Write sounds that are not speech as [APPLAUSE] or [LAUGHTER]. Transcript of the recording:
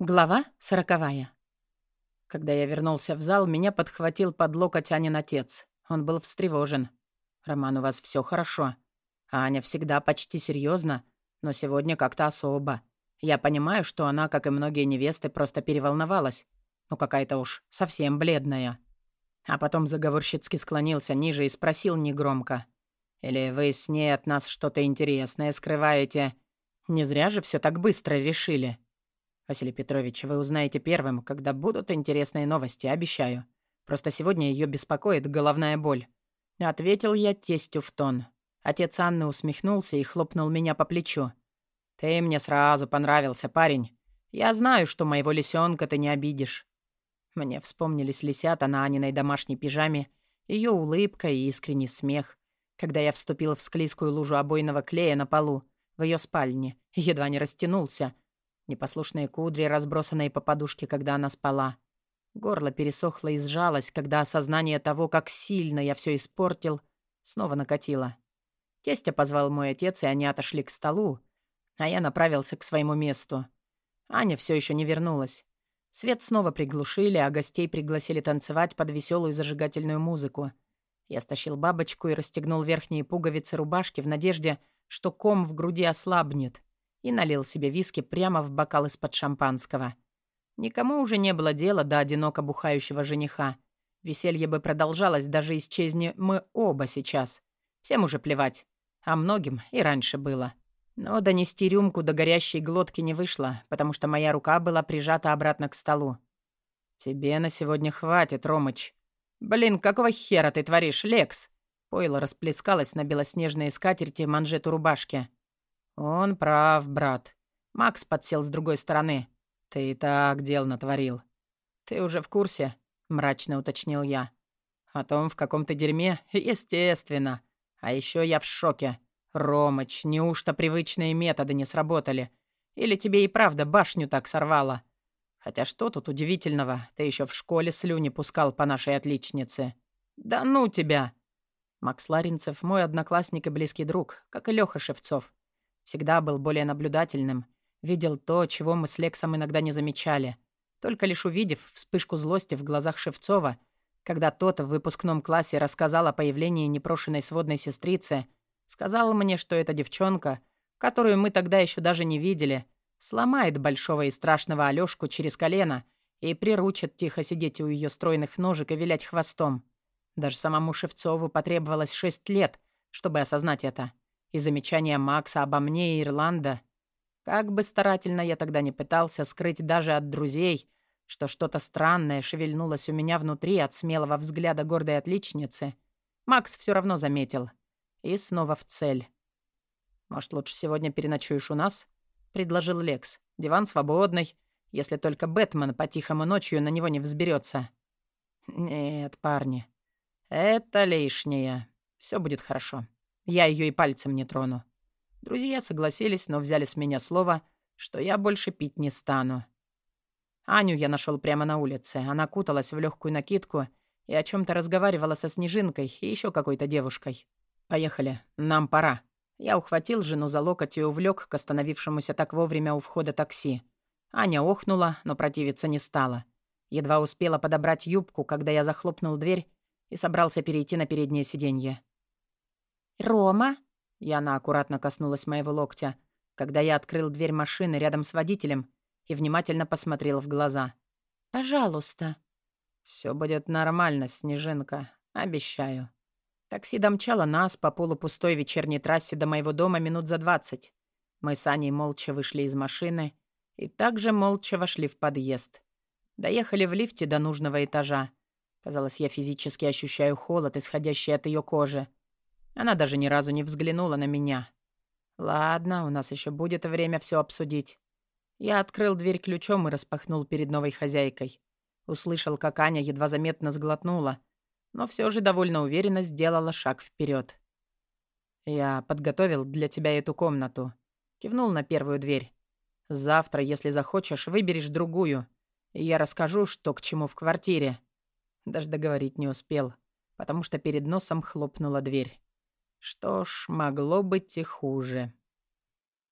Глава сороковая. Когда я вернулся в зал, меня подхватил под локоть Анин отец. Он был встревожен. «Роман, у вас все хорошо. А Аня всегда почти серьезно, но сегодня как-то особо. Я понимаю, что она, как и многие невесты, просто переволновалась. Ну, какая-то уж совсем бледная». А потом заговорщицки склонился ниже и спросил негромко. «Или вы с ней от нас что-то интересное скрываете? Не зря же все так быстро решили». «Василий Петрович, вы узнаете первым, когда будут интересные новости, обещаю. Просто сегодня ее беспокоит головная боль». Ответил я тестю в тон. Отец Анны усмехнулся и хлопнул меня по плечу. «Ты мне сразу понравился, парень. Я знаю, что моего лисенка ты не обидишь». Мне вспомнились лисята на Аниной домашней пижаме, ее улыбка и искренний смех, когда я вступил в склизкую лужу обойного клея на полу в ее спальне, едва не растянулся — Непослушные кудри, разбросанные по подушке, когда она спала. Горло пересохло и сжалось, когда осознание того, как сильно я все испортил, снова накатило. Тестя позвал мой отец, и они отошли к столу, а я направился к своему месту. Аня все еще не вернулась. Свет снова приглушили, а гостей пригласили танцевать под веселую зажигательную музыку. Я стащил бабочку и расстегнул верхние пуговицы рубашки в надежде, что ком в груди ослабнет и налил себе виски прямо в бокал из-под шампанского. Никому уже не было дела до одиноко бухающего жениха. Веселье бы продолжалось, даже исчезни мы оба сейчас. Всем уже плевать. А многим и раньше было. Но донести рюмку до горящей глотки не вышло, потому что моя рука была прижата обратно к столу. «Тебе на сегодня хватит, Ромыч». «Блин, какого хера ты творишь, Лекс?» Пойло расплескалось на белоснежные скатерти манжету рубашки. «Он прав, брат. Макс подсел с другой стороны. Ты и так дел натворил». «Ты уже в курсе?» — мрачно уточнил я. «О том, в каком то дерьме? [LAUGHS] Естественно. А еще я в шоке. Ромыч, неужто привычные методы не сработали? Или тебе и правда башню так сорвало? Хотя что тут удивительного? Ты еще в школе слюни пускал по нашей отличнице. Да ну тебя!» Макс Ларинцев — мой одноклассник и близкий друг, как и Лёха Шевцов. Всегда был более наблюдательным. Видел то, чего мы с Лексом иногда не замечали. Только лишь увидев вспышку злости в глазах Шевцова, когда тот в выпускном классе рассказал о появлении непрошенной сводной сестрицы, сказал мне, что эта девчонка, которую мы тогда еще даже не видели, сломает большого и страшного Алёшку через колено и приручит тихо сидеть у ее стройных ножек и вилять хвостом. Даже самому Шевцову потребовалось шесть лет, чтобы осознать это и замечания Макса обо мне и Ирланда. Как бы старательно я тогда не пытался скрыть даже от друзей, что что-то странное шевельнулось у меня внутри от смелого взгляда гордой отличницы, Макс все равно заметил. И снова в цель. «Может, лучше сегодня переночуешь у нас?» — предложил Лекс. «Диван свободный, если только Бэтмен по-тихому ночью на него не взберется. «Нет, парни, это лишнее. Все будет хорошо». Я ее и пальцем не трону. Друзья согласились, но взяли с меня слово, что я больше пить не стану. Аню я нашел прямо на улице. Она куталась в легкую накидку и о чем то разговаривала со Снежинкой и еще какой-то девушкой. «Поехали, нам пора». Я ухватил жену за локоть и увлек к остановившемуся так вовремя у входа такси. Аня охнула, но противиться не стала. Едва успела подобрать юбку, когда я захлопнул дверь и собрался перейти на переднее сиденье. «Рома?» Яна аккуратно коснулась моего локтя, когда я открыл дверь машины рядом с водителем и внимательно посмотрел в глаза. «Пожалуйста». Все будет нормально, Снежинка. Обещаю». Такси домчало нас по полупустой вечерней трассе до моего дома минут за двадцать. Мы с Аней молча вышли из машины и также молча вошли в подъезд. Доехали в лифте до нужного этажа. Казалось, я физически ощущаю холод, исходящий от ее кожи. Она даже ни разу не взглянула на меня. Ладно, у нас еще будет время все обсудить. Я открыл дверь ключом и распахнул перед новой хозяйкой. Услышал, как Аня едва заметно сглотнула, но все же довольно уверенно сделала шаг вперед. «Я подготовил для тебя эту комнату», — кивнул на первую дверь. «Завтра, если захочешь, выберешь другую, и я расскажу, что к чему в квартире». Даже договорить не успел, потому что перед носом хлопнула дверь. Что ж, могло быть и хуже.